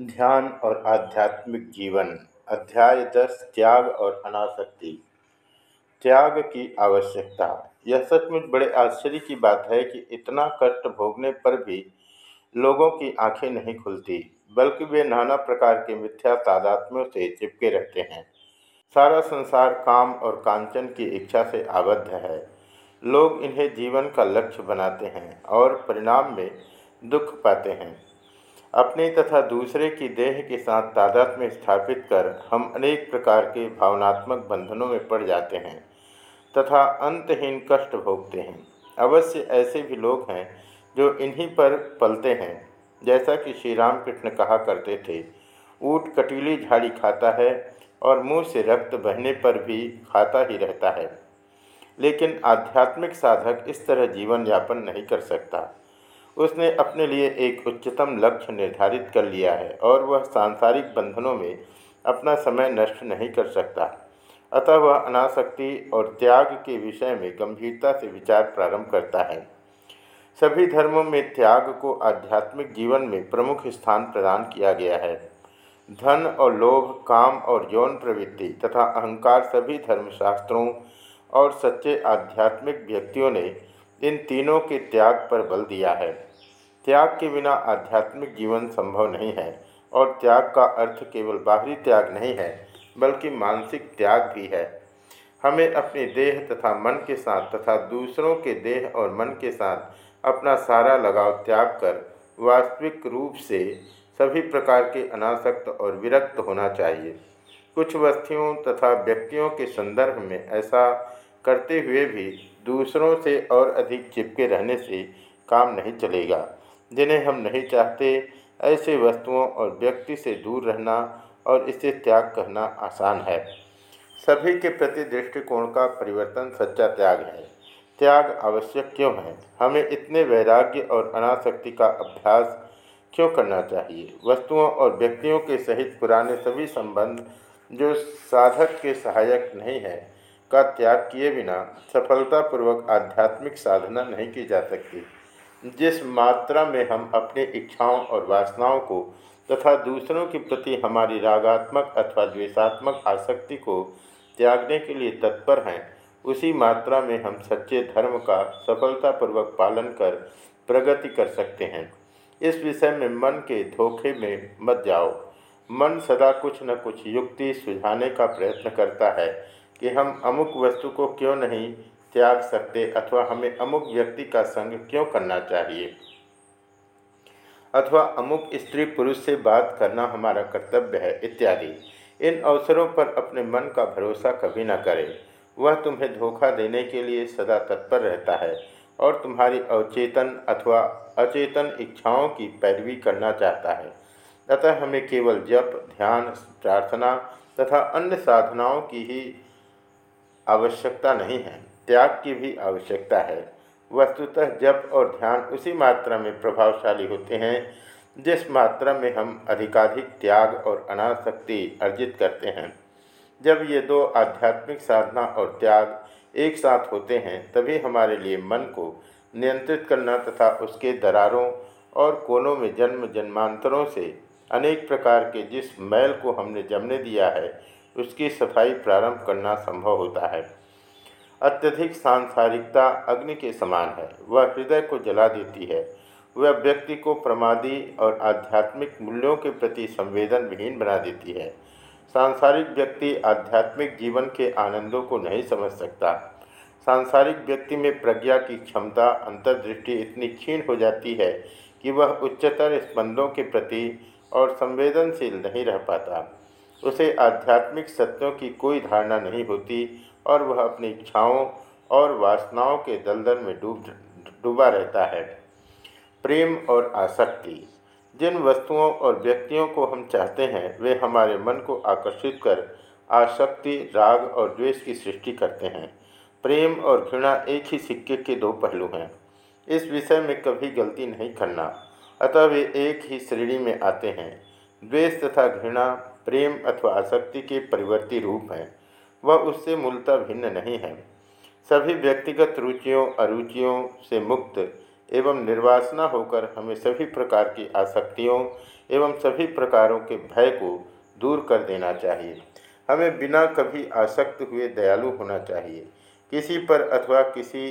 ध्यान और आध्यात्मिक जीवन, अध्याय दस त्याग और अनासक्ति। त्याग की आवश्यकता। यह सचमुच बड़े आश्चर्य की बात है कि इतना कष्ट भोगने पर भी लोगों की आँखें नहीं खुलती, बल्कि वे नाना प्रकार के मिथ्या तादात्म्यों से चिपके रहते हैं। सारा संसार काम और कांचन की इच्छा से आबद्ध है। लोग इन्हें जीवन का लक्ष्य बनाते हैं और परिणाम में दुख पाते हैं। अपने तथा दूसरे की देह के साथ तादाद में स्थापित कर हम अनेक प्रकार के भावनात्मक बंधनों में पड़ जाते हैं तथा अंतहीन कष्ट भोगते हैं। अवश्य ऐसे भी लोग हैं जो इन्हीं पर पलते हैं, जैसा कि श्री रामकृष्ण कहा करते थे, ऊट कटीली झाड़ी खाता है और मुँह से रक्त बहने पर भी खाता ही रहता है। लेकिन आध्यात्मिक साधक इस तरह जीवन यापन नहीं कर सकता। उसने अपने लिए एक उच्चतम लक्ष्य निर्धारित कर लिया है और वह सांसारिक बंधनों में अपना समय नष्ट नहीं कर सकता। अतः वह अनासक्ति और त्याग के विषय में गंभीरता से विचार प्रारंभ करता है। सभी धर्मों में त्याग को आध्यात्मिक जीवन में प्रमुख स्थान प्रदान किया गया है। धन और लोभ, काम और यौन प्रवृत्ति तथा अहंकार सभी धर्मशास्त्रों और सच्चे आध्यात्मिक व्यक्तियों ने इन तीनों के त्याग पर बल दिया है। त्याग के बिना आध्यात्मिक जीवन संभव नहीं है और त्याग का अर्थ केवल बाहरी त्याग नहीं है, बल्कि मानसिक त्याग भी है। हमें अपने देह तथा मन के साथ तथा दूसरों के देह और मन के साथ अपना सारा लगाव त्याग कर वास्तविक रूप से सभी प्रकार के अनासक्त और विरक्त होना चाहिए। कुछ वस्तुओं तथा व्यक्तियों के संदर्भ में ऐसा करते हुए भी दूसरों से और अधिक चिपके रहने से काम नहीं चलेगा। जिन्हें हम नहीं चाहते, ऐसे वस्तुओं और व्यक्ति से दूर रहना और इसे त्याग करना आसान है। सभी के प्रति दृष्टिकोण का परिवर्तन सच्चा त्याग है। त्याग आवश्यक क्यों है? हमें इतने वैराग्य और अनासक्ति का अभ्यास क्यों करना चाहिए? वस्तुओं और व्यक्तियों के सहित पुराने सभी संबंध जो साधक के सहायक नहीं है, का त्याग किए बिना सफलतापूर्वक आध्यात्मिक साधना नहीं की जा सकती। जिस मात्रा में हम अपनी इच्छाओं और वासनाओं को तथा दूसरों के प्रति हमारी रागात्मक अथवा द्वेषात्मक आसक्ति को त्यागने के लिए तत्पर हैं, उसी मात्रा में हम सच्चे धर्म का सफलतापूर्वक पालन कर प्रगति कर सकते हैं। इस विषय में मन के धोखे में मत जाओ। मन सदा कुछ न कुछ युक्ति सुझाने का प्रयत्न करता है कि हम अमुक वस्तु को क्यों नहीं त्याग सकते अथवा हमें अमुक व्यक्ति का संग क्यों करना चाहिए? अथवा अमुक स्त्री पुरुष से बात करना हमारा कर्तव्य है, इत्यादि। इन अवसरों पर अपने मन का भरोसा कभी न करें। वह तुम्हें धोखा देने के लिए सदा तत्पर रहता है और तुम्हारी अवचेतन अथवा अचेतन इच्छाओं की पैरवी करना चाहता है। अतः हमें केवल जप, ध्यान, प्रार्थना तथा अन्य साधनाओं की ही आवश्यकता नहीं है। त्याग की भी आवश्यकता है। वस्तुतः जप और ध्यान उसी मात्रा में प्रभावशाली होते हैं, जिस मात्रा में हम अधिकाधिक त्याग और अनासक्ति अर्जित करते हैं। जब ये दो आध्यात्मिक साधना और त्याग एक साथ होते हैं, तभी हमारे लिए मन को नियंत्रित करना तथा उसके दरारों और कोनों में जन्म जन्मांतरों से अनेक प्रकार के जिस मैल को हमने जमने दिया है, उसकी सफ़ाई प्रारंभ करना संभव होता है। अत्यधिक सांसारिकता अग्नि के समान है। वह हृदय को जला देती है। वह व्यक्ति को प्रमादी और आध्यात्मिक मूल्यों के प्रति संवेदन विहीन बना देती है। सांसारिक व्यक्ति आध्यात्मिक जीवन के आनंदों को नहीं समझ सकता। सांसारिक व्यक्ति में प्रज्ञा की क्षमता, अंतर्दृष्टि इतनी क्षीण हो जाती है कि वह उच्चतर स्पंदों के प्रति और संवेदनशील नहीं रह पाता। उसे आध्यात्मिक सत्यों की कोई धारणा नहीं होती और वह अपनी इच्छाओं और वासनाओं के दलदल में डूब, डूबा रहता है। प्रेम और आसक्ति, जिन वस्तुओं और व्यक्तियों को हम चाहते हैं, वे हमारे मन को आकर्षित कर आसक्ति, राग और द्वेष की सृष्टि करते हैं। प्रेम और घृणा एक ही सिक्के के दो पहलू हैं। इस विषय में कभी गलती नहीं करना, अतः वे एक ही श्रेणी में आते हैं। द्वेष तथा घृणा, प्रेम अथवा आसक्ति के परिवर्ती रूप हैं। वह उससे मूलतः भिन्न नहीं है। सभी व्यक्तिगत रुचियों, अरुचियों से मुक्त एवं निर्वासना होकर हमें सभी प्रकार की आसक्तियों एवं सभी प्रकारों के भय को दूर कर देना चाहिए। हमें बिना कभी आसक्त हुए दयालु होना चाहिए। किसी पर अथवा किसी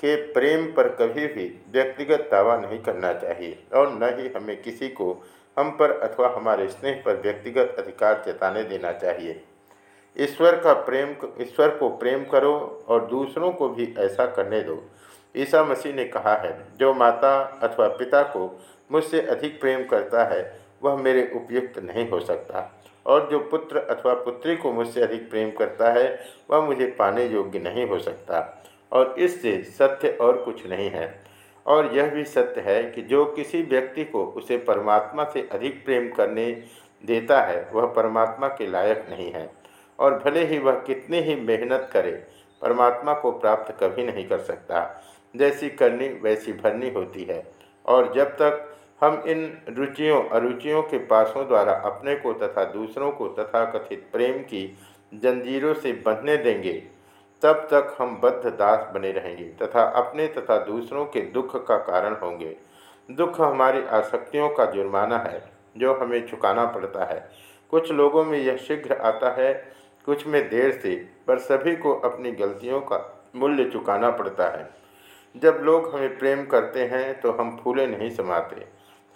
के प्रेम पर कभी भी व्यक्तिगत दावा नहीं करना चाहिए और न ही हमें किसी को हम पर अथवा हमारे स्नेह पर व्यक्तिगत अधिकार जताने देना चाहिए। ईश्वर का प्रेम, ईश्वर को प्रेम करो और दूसरों को भी ऐसा करने दो। ईसा मसीह ने कहा है, जो माता अथवा पिता को मुझसे अधिक प्रेम करता है, वह मेरे उपयुक्त नहीं हो सकता। और जो पुत्र अथवा पुत्री को मुझसे अधिक प्रेम करता है, वह मुझे पाने योग्य नहीं हो सकता। और इससे सत्य और कुछ नहीं है। और यह भी सत्य है कि जो किसी व्यक्ति को उसे परमात्मा से अधिक प्रेम करने देता है, वह परमात्मा के लायक नहीं है। और भले ही वह कितनी ही मेहनत करे, परमात्मा को प्राप्त कभी नहीं कर सकता। जैसी करनी, वैसी भरनी होती है। और जब तक हम इन रुचियों, अरुचियों के पासों द्वारा अपने को तथा दूसरों को तथा कथित प्रेम की जंजीरों से बंधने देंगे, तब तक हम बद्ध दास बने रहेंगे तथा अपने तथा दूसरों के दुख का कारण होंगे। दुख हमारी आसक्तियों का जुर्माना है, जो हमें चुकाना पड़ता है। कुछ लोगों में यह शीघ्र आता है कुछ में देर से पर सभी को अपनी गलतियों का मूल्य चुकाना पड़ता है। जब लोग हमें प्रेम करते हैं तो हम फूले नहीं समाते।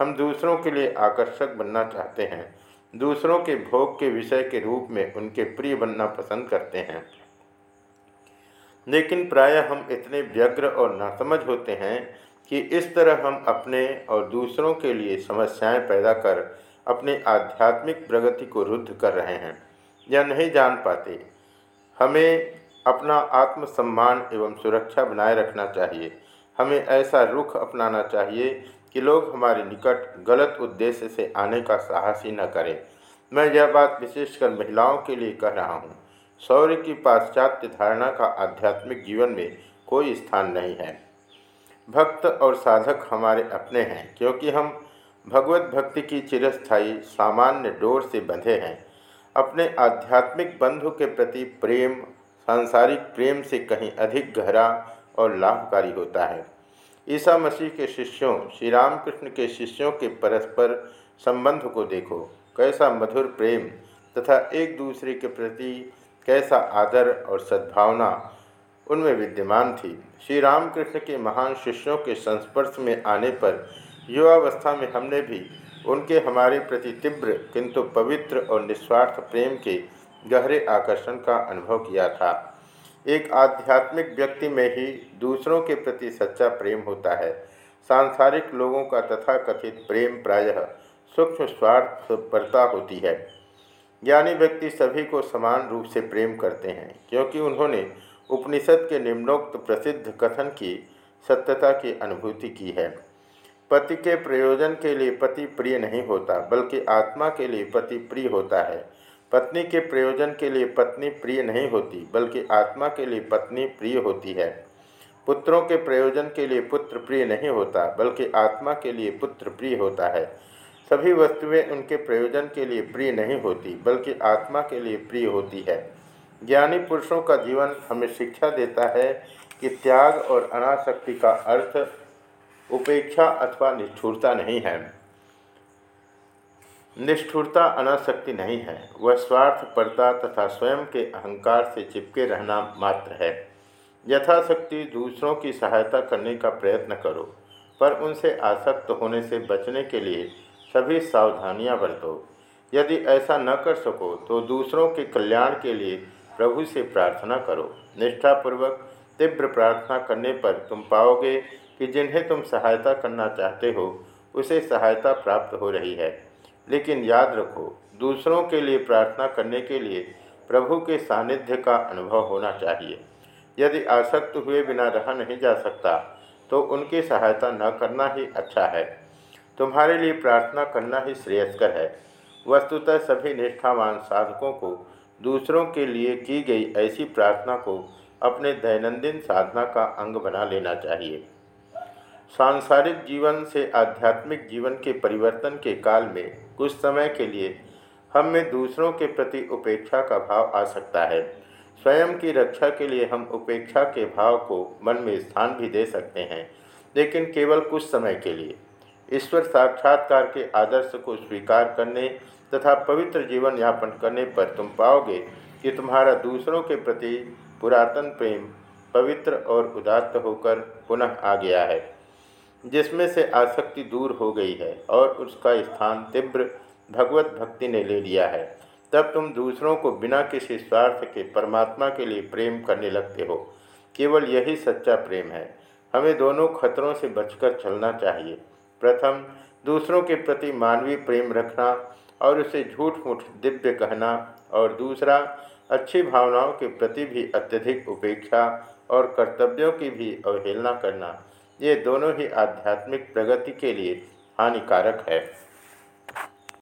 हम दूसरों के लिए आकर्षक बनना चाहते हैं। दूसरों के भोग के विषय के रूप में उनके प्रिय बनना पसंद करते हैं। लेकिन प्रायः हम इतने व्यग्र और नासमझ होते हैं कि इस तरह हम अपने और दूसरों के लिए समस्याएँ पैदा कर अपने आध्यात्मिक प्रगति को रुद्ध कर रहे हैं। या नहीं जान पाते। हमें अपना आत्मसम्मान एवं सुरक्षा बनाए रखना चाहिए। हमें ऐसा रुख अपनाना चाहिए कि लोग हमारे निकट गलत उद्देश्य से आने का साहस ही न करें। मैं यह बात विशेषकर महिलाओं के लिए कह रहा हूँ। शौर्य की पाश्चात्य धारणा का आध्यात्मिक जीवन में कोई स्थान नहीं है। भक्त और साधक हमारे अपने हैं, क्योंकि हम भगवत भक्ति की चिरस्थायी सामान्य डोर से बंधे हैं। अपने आध्यात्मिक बंधु के प्रति प्रेम, सांसारिक प्रेम से कहीं अधिक गहरा और लाभकारी होता है। ईसा मसीह के शिष्यों श्री रामकृष्ण के शिष्यों के परस्पर संबंध को देखो। कैसा मधुर प्रेम तथा एक दूसरे के प्रति कैसा आदर और सद्भावना उनमें विद्यमान थी। श्री रामकृष्ण के महान शिष्यों के संस्पर्श में आने पर युवावस्था में हमने भी उनके हमारे प्रति तीव्र, किंतु पवित्र और निस्वार्थ प्रेम के गहरे आकर्षण का अनुभव किया था। एक आध्यात्मिक व्यक्ति में ही दूसरों के प्रति सच्चा प्रेम होता है। सांसारिक लोगों का तथा कथित प्रेम प्रायः सूक्ष्म स्वार्थ परता होती है। ज्ञानी व्यक्ति सभी को समान रूप से प्रेम करते हैं, क्योंकि उन्होंने उपनिषद के निम्नोक्त प्रसिद्ध कथन की सत्यता की अनुभूति की है। पति के प्रयोजन के लिए पति प्रिय नहीं होता, बल्कि आत्मा के लिए पति प्रिय होता है। पत्नी के प्रयोजन के लिए पत्नी प्रिय नहीं होती, बल्कि आत्मा के लिए पत्नी प्रिय होती है। पुत्रों के प्रयोजन के लिए पुत्र प्रिय नहीं होता, बल्कि आत्मा के लिए पुत्र प्रिय होता है। सभी वस्तुएँ उनके प्रयोजन के लिए प्रिय नहीं होती, बल्कि आत्मा के लिए प्रिय होती है। ज्ञानी पुरुषों का जीवन हमें शिक्षा देता है कि त्याग और अनासक्ति का अर्थ उपेक्षा अथवा निष्ठुरता नहीं है। निष्ठुरता, अनासक्ति नहीं है। वह स्वार्थ, परता तथा स्वयं के अहंकार से चिपके रहना मात्र है। यथाशक्ति दूसरों की सहायता करने का प्रयत्न करो, पर उनसे आसक्त होने से बचने के लिए सभी सावधानियाँ बरतो। यदि ऐसा न कर सको तो दूसरों के कल्याण के लिए प्रभु से प्रार्थना करो। निष्ठापूर्वक, तीव्र प्रार्थना करने पर तुम पाओगे कि जिन्हें तुम सहायता करना चाहते हो, उसे सहायता प्राप्त हो रही है। लेकिन याद रखो, दूसरों के लिए प्रार्थना करने के लिए प्रभु के सानिध्य का अनुभव होना चाहिए। यदि आसक्त हुए बिना रहा नहीं जा सकता तो उनकी सहायता न करना ही अच्छा है। तुम्हारे लिए प्रार्थना करना ही श्रेयस्कर है। वस्तुतः सभी निष्ठावान साधकों को, दूसरों के लिए की गई ऐसी प्रार्थना को अपने दैनंदिन साधना का अंग बना लेना चाहिए। सांसारिक जीवन से आध्यात्मिक जीवन के परिवर्तन के काल में कुछ समय के लिए हम में दूसरों के प्रति उपेक्षा का भाव आ सकता है। स्वयं की रक्षा के लिए हम उपेक्षा के भाव को मन में स्थान भी दे सकते हैं, लेकिन केवल कुछ समय के लिए। ईश्वर साक्षात्कार के आदर्श को स्वीकार करने तथा पवित्र जीवन यापन करने पर तुम पाओगे कि तुम्हारा दूसरों के प्रति पुरातन प्रेम, पवित्र और उदात्त होकर पुनः आ गया है। जिसमें से आसक्ति दूर हो गई है और उसका स्थान तीव्र भगवत भक्ति ने ले लिया है। तब तुम दूसरों को बिना किसी स्वार्थ के परमात्मा के लिए प्रेम करने लगते हो। केवल यही सच्चा प्रेम है। हमें दोनों खतरों से बचकर चलना चाहिए। प्रथम, दूसरों के प्रति मानवीय प्रेम रखना और उसे झूठ मूठ दिव्य कहना और दूसरा, अच्छी भावनाओं के प्रति भी अत्यधिक उपेक्षा और कर्तव्यों की भी अवहेलना करना। ये दोनों ही आध्यात्मिक प्रगति के लिए हानिकारक है।